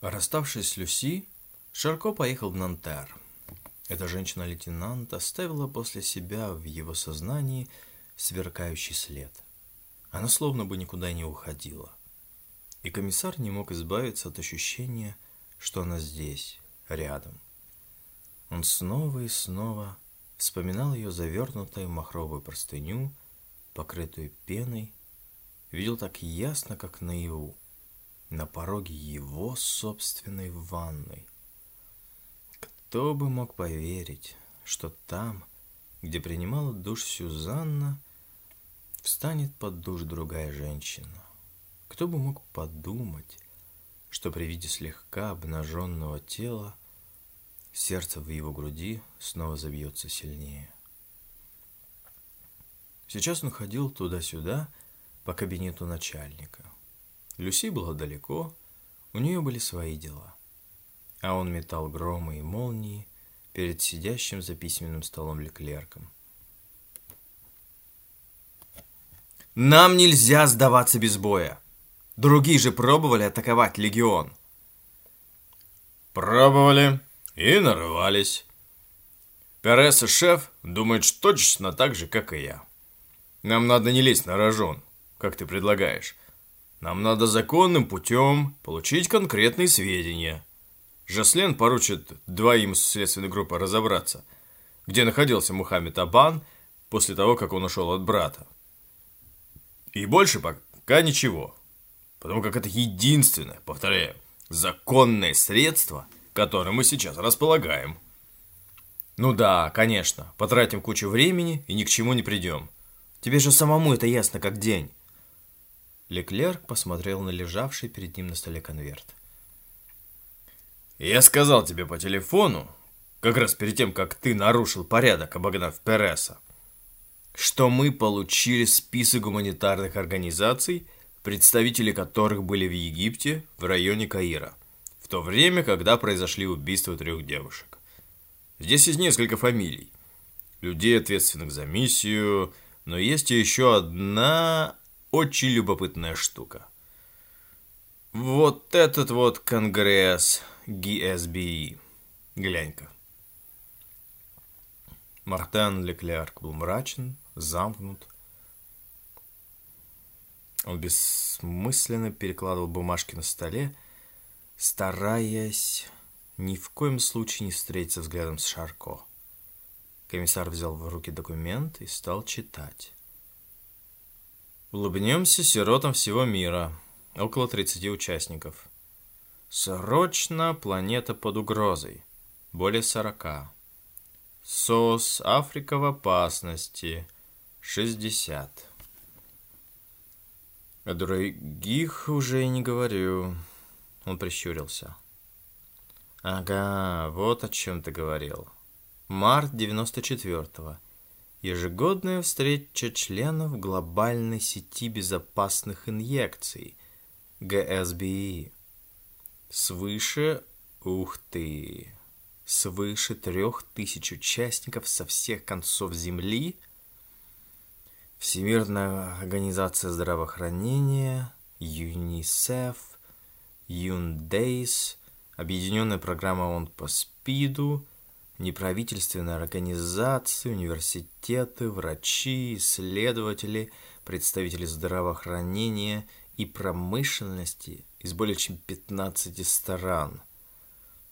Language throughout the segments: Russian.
Расставшись с Люси, Шарко поехал в Нантер. Эта женщина-лейтенант оставила после себя в его сознании сверкающий след. Она словно бы никуда не уходила. И комиссар не мог избавиться от ощущения, что она здесь, рядом. Он снова и снова вспоминал ее завернутую в махровую простыню, покрытую пеной, видел так ясно, как наяву, на пороге его собственной ванной. Кто бы мог поверить, что там, где принимала душ Сюзанна, встанет под душ другая женщина? Кто бы мог подумать, что при виде слегка обнаженного тела сердце в его груди снова забьется сильнее. Сейчас он ходил туда-сюда по кабинету начальника. Люси была далеко, у нее были свои дела. А он метал громы и молнии перед сидящим за письменным столом Леклерком. «Нам нельзя сдаваться без боя! Другие же пробовали атаковать легион!» «Пробовали и нарывались. Перес и шеф думают точно так же, как и я. Нам надо не лезть на рожон, как ты предлагаешь. Нам надо законным путем получить конкретные сведения. Жаслен поручит двоим следственной группы разобраться, где находился Мухаммед Абан после того, как он ушел от брата. И больше пока ничего, потому как это единственное, повторяю, законное средство, которым мы сейчас располагаем. Ну да, конечно, потратим кучу времени и ни к чему не придем. Тебе же самому это ясно как день. Леклерк посмотрел на лежавший перед ним на столе конверт. «Я сказал тебе по телефону, как раз перед тем, как ты нарушил порядок, обогнав Переса, что мы получили список гуманитарных организаций, представители которых были в Египте в районе Каира, в то время, когда произошли убийства трех девушек. Здесь есть несколько фамилий, людей, ответственных за миссию, но есть еще одна очень любопытная штука. Вот этот вот конгресс GSBE. Глянь-ка. Мартен Леклерк был мрачен, замкнут. Он бессмысленно перекладывал бумажки на столе, стараясь ни в коем случае не встретиться взглядом с Шарко. Комиссар взял в руки документ и стал читать. Улыбнемся сиротам всего мира. Около 30 участников. Срочно планета под угрозой. Более 40. СОС Африка в опасности. 60. О других уже и не говорю. Он прищурился. Ага, вот о чем ты говорил. Март 94-го. Ежегодная встреча членов глобальной сети безопасных инъекций ГСБИ. Свыше, ух ты, свыше трех тысяч участников со всех концов Земли. Всемирная организация здравоохранения, ЮНИСЕФ, ЮНДЕЙС, Объединенная программа ООН по СПИДу, неправительственные организации, университеты, врачи, исследователи, представители здравоохранения и промышленности из более чем 15 стран.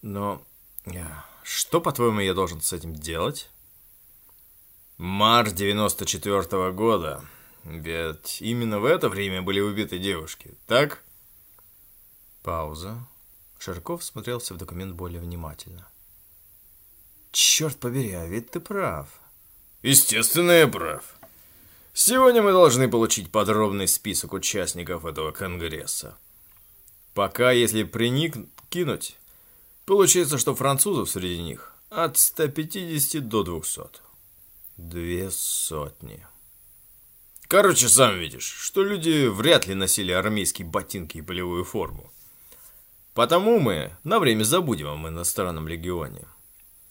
Но э, что, по-твоему, я должен с этим делать? Март 94 -го года. Ведь именно в это время были убиты девушки, так? Пауза. Ширков смотрелся в документ более внимательно. Черт побери, а ведь ты прав. Естественно, я прав. Сегодня мы должны получить подробный список участников этого конгресса. Пока, если приникнуть, получается, что французов среди них от 150 до 200. Две сотни. Короче, сам видишь, что люди вряд ли носили армейские ботинки и полевую форму. Потому мы на время забудем об иностранном легионе.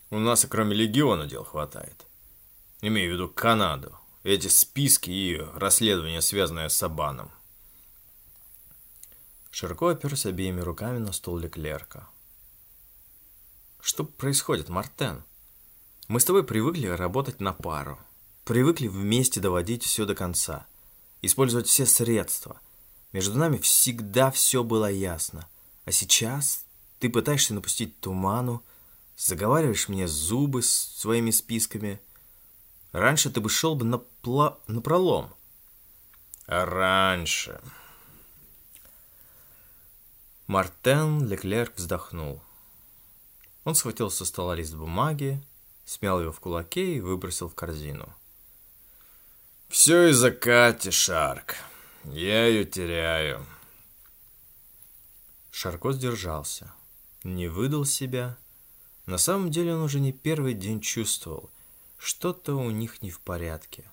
У нас и кроме легиона дел хватает. Имею в виду Канаду. Эти списки и расследования, связанные с Абаном. Широко оперся обеими руками на стол Леклерка. «Что происходит, Мартен? Мы с тобой привыкли работать на пару, привыкли вместе доводить все до конца, использовать все средства. Между нами всегда все было ясно. А сейчас ты пытаешься напустить туману, заговариваешь мне зубы с своими списками. Раньше ты бы шел бы на, пла... на пролом. А раньше... Мартен Леклерк вздохнул. Он схватил со стола лист бумаги, смял его в кулаке и выбросил в корзину. «Все из-за Кати, Шарк. Я ее теряю». Шарко сдержался, не выдал себя. На самом деле он уже не первый день чувствовал, что-то у них не в порядке.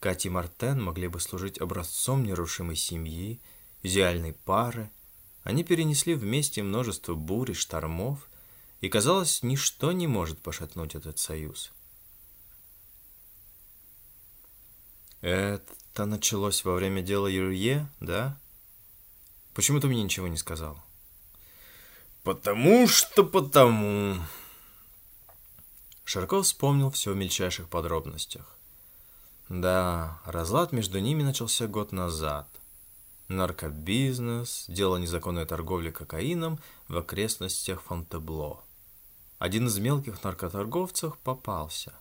Катя и Мартен могли бы служить образцом нерушимой семьи, идеальной пары, они перенесли вместе множество бурь и штормов, и, казалось, ничто не может пошатнуть этот союз. Это началось во время дела Юрье, да? Почему ты мне ничего не сказал? Потому что потому. Шарков вспомнил все в мельчайших подробностях. Да, разлад между ними начался год назад – наркобизнес, дело незаконной торговли кокаином в окрестностях Фонтебло. Один из мелких наркоторговцев попался.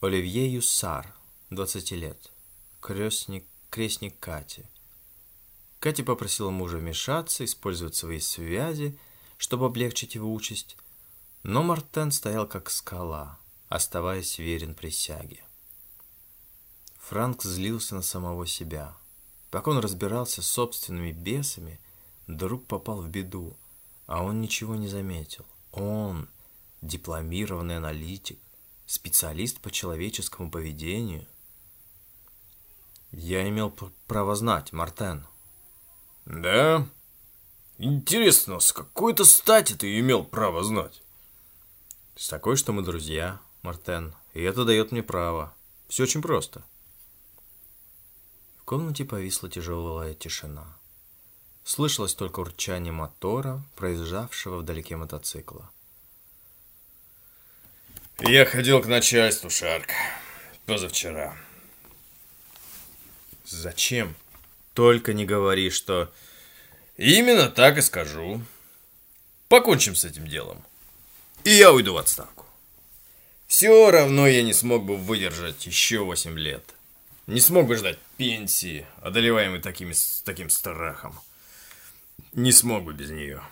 Оливье Юссар, 20 лет, крестник, крестник Кати. Катя попросила мужа вмешаться, использовать свои связи, чтобы облегчить его участь, но Мартен стоял как скала, оставаясь верен присяге. Франк злился на самого себя – Пока он разбирался с собственными бесами, друг попал в беду, а он ничего не заметил. Он, дипломированный аналитик, специалист по человеческому поведению. Я имел право знать, Мартен. Да? Интересно, с какой-то стати ты имел право знать? С такой, что мы друзья, Мартен, и это дает мне право. Все очень просто комнате повисла тяжелая тишина. Слышалось только урчание мотора, проезжавшего вдалеке мотоцикла. Я ходил к начальству, Шарк, позавчера. Зачем? Только не говори, что... Именно так и скажу. Покончим с этим делом. И я уйду в отставку. Все равно я не смог бы выдержать еще восемь лет. Не смог бы ждать пенсии, одолеваемый такими, таким страхом. Не смог бы без нее.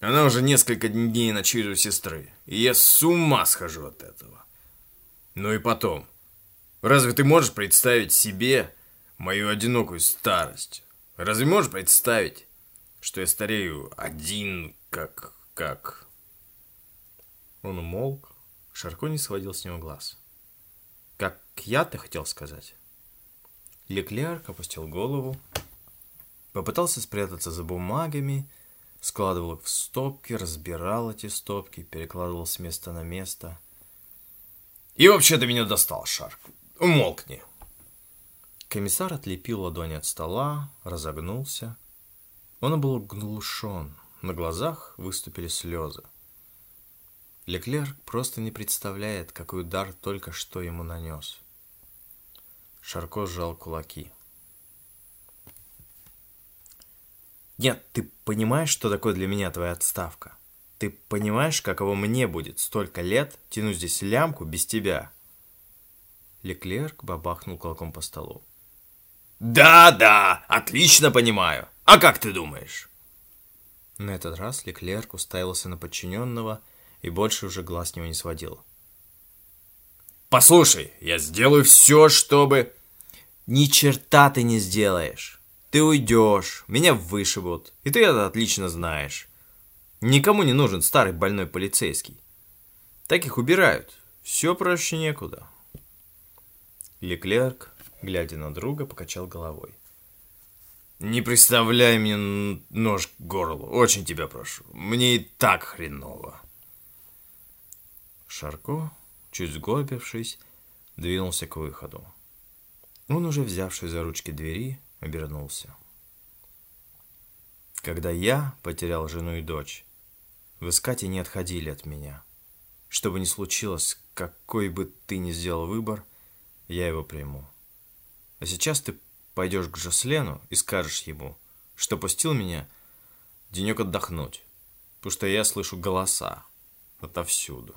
Она уже несколько дней ночует у сестры, и я с ума схожу от этого. Ну и потом, разве ты можешь представить себе мою одинокую старость? Разве можешь представить, что я старею один, как... как... Он умолк, Шарко не сводил с него глаз. Как я, ты хотел сказать? Леклерк опустил голову, попытался спрятаться за бумагами, складывал их в стопки, разбирал эти стопки, перекладывал с места на место. «И вообще ты меня достал, Шарк! Умолкни!» Комиссар отлепил ладони от стола, разогнулся. Он был глушен, на глазах выступили слезы. Леклерк просто не представляет, какой удар только что ему нанес. Шарко сжал кулаки. Нет, ты понимаешь, что такое для меня твоя отставка? Ты понимаешь, каково мне будет столько лет тянуть здесь лямку без тебя? Леклерк бабахнул кулаком по столу. Да, да, отлично понимаю. А как ты думаешь? На этот раз Леклерк уставился на подчиненного и больше уже глаз с него не сводил. Послушай, я сделаю все, чтобы... Ни черта ты не сделаешь. Ты уйдешь, меня вышибут, и ты это отлично знаешь. Никому не нужен старый больной полицейский. Таких убирают, все проще некуда. Леклерк, глядя на друга, покачал головой. Не представляй мне нож к горлу, очень тебя прошу. Мне и так хреново. Шарко чуть сгорбившись, двинулся к выходу. Он, уже взявший за ручки двери, обернулся. Когда я потерял жену и дочь, вы с Катей не отходили от меня. Что бы ни случилось, какой бы ты ни сделал выбор, я его приму. А сейчас ты пойдешь к Жослену и скажешь ему, что пустил меня денек отдохнуть, потому что я слышу голоса отовсюду.